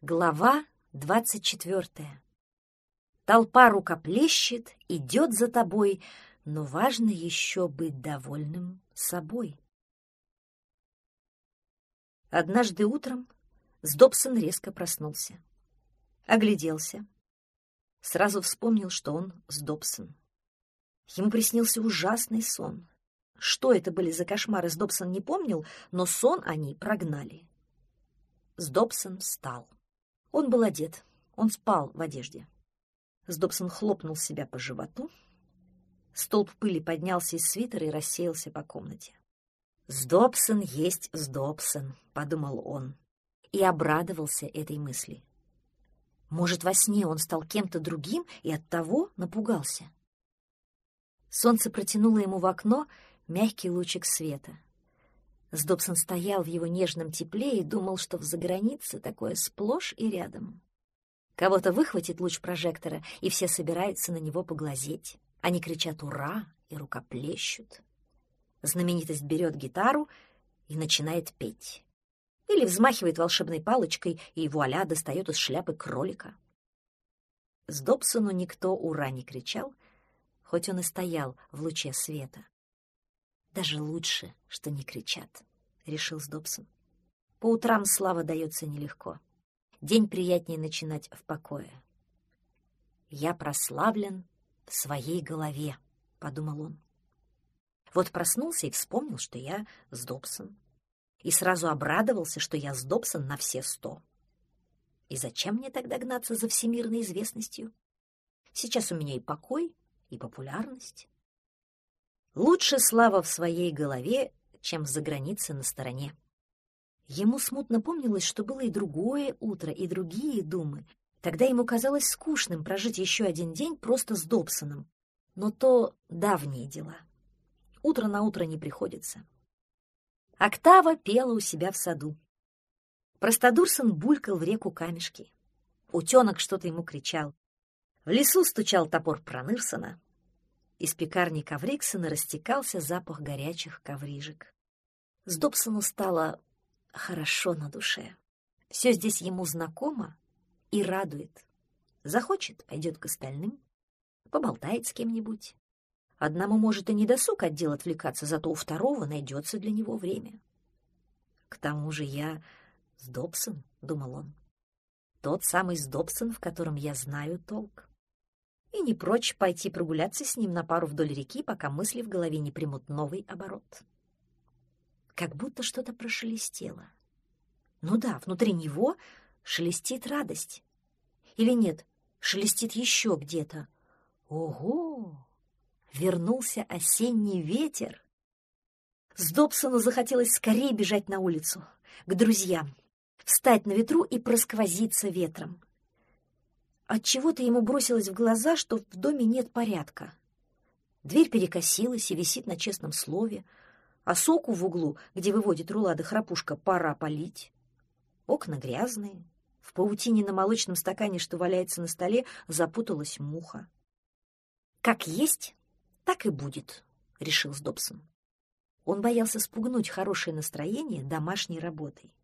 Глава двадцать четвертая. Толпа рукоплещет, идет за тобой, но важно еще быть довольным собой. Однажды утром Сдобсон резко проснулся. Огляделся. Сразу вспомнил, что он Сдобсон. Ему приснился ужасный сон. Что это были за кошмары, Сдобсон не помнил, но сон они прогнали. Сдобсон встал. Он был одет, он спал в одежде. Сдобсон хлопнул себя по животу. Столб пыли поднялся из свитера и рассеялся по комнате. «Сдобсон есть Сдобсон», — подумал он, и обрадовался этой мысли. Может, во сне он стал кем-то другим и оттого напугался. Солнце протянуло ему в окно мягкий лучик света. Сдобсон стоял в его нежном тепле и думал, что в загранице такое сплошь и рядом. Кого-то выхватит луч прожектора, и все собираются на него поглазеть. Они кричат «Ура!» и рукоплещут. Знаменитость берет гитару и начинает петь. Или взмахивает волшебной палочкой, и вуаля достает из шляпы кролика. С Добсону никто «Ура!» не кричал, хоть он и стоял в луче света. Даже лучше, что не кричат, — решил Сдобсон. По утрам слава дается нелегко. День приятнее начинать в покое. «Я прославлен в своей голове», — подумал он. Вот проснулся и вспомнил, что я Сдобсон. И сразу обрадовался, что я Сдобсон на все сто. И зачем мне тогда гнаться за всемирной известностью? Сейчас у меня и покой, и популярность. Лучше слава в своей голове, чем за границей на стороне. Ему смутно помнилось, что было и другое утро, и другие думы. Тогда ему казалось скучным прожить еще один день просто с Добсоном. Но то давние дела. Утро на утро не приходится. Октава пела у себя в саду. Простодурсон булькал в реку камешки. Утенок что-то ему кричал. В лесу стучал топор Пронырсона. Из пекарни Ковриксона растекался запах горячих коврижек. С Добсону стало хорошо на душе. Все здесь ему знакомо и радует. Захочет, пойдет к остальным, поболтает с кем-нибудь. Одному может и не досуг от отвлекаться, зато у второго найдется для него время. К тому же я с Добсон, — думал он, — тот самый с Добсон, в котором я знаю толк и не прочь пойти прогуляться с ним на пару вдоль реки, пока мысли в голове не примут новый оборот. Как будто что-то прошелестело. Ну да, внутри него шелестит радость. Или нет, шелестит еще где-то. Ого! Вернулся осенний ветер. С Добсону захотелось скорее бежать на улицу, к друзьям, встать на ветру и просквозиться ветром. От чего то ему бросилось в глаза, что в доме нет порядка. Дверь перекосилась и висит на честном слове, а соку в углу, где выводит рулада храпушка, пора полить. Окна грязные, в паутине на молочном стакане, что валяется на столе, запуталась муха. «Как есть, так и будет», — решил Сдобсон. Он боялся спугнуть хорошее настроение домашней работой.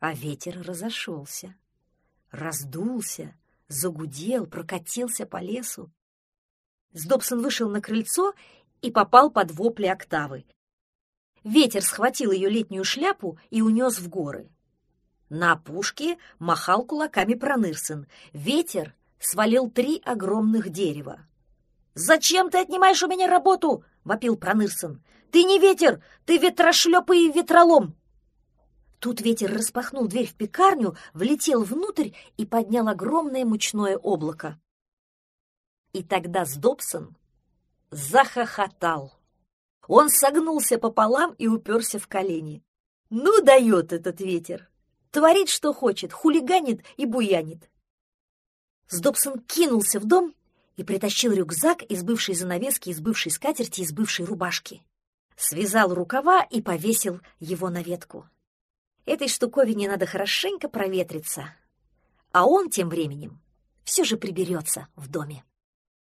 А ветер разошелся, раздулся, загудел, прокатился по лесу. Сдобсон вышел на крыльцо и попал под вопли октавы. Ветер схватил ее летнюю шляпу и унес в горы. На опушке махал кулаками Пронырсон. Ветер свалил три огромных дерева. «Зачем ты отнимаешь у меня работу?» — вопил Пронырсон. «Ты не ветер, ты ветрошлепа и ветролом!» Тут ветер распахнул дверь в пекарню, влетел внутрь и поднял огромное мучное облако. И тогда Сдобсон захохотал. Он согнулся пополам и уперся в колени. Ну, дает этот ветер! Творит, что хочет, хулиганит и буянит. Сдобсон кинулся в дом и притащил рюкзак из бывшей занавески, из бывшей скатерти, из бывшей рубашки. Связал рукава и повесил его на ветку. Этой штуковине надо хорошенько проветриться. А он тем временем все же приберется в доме.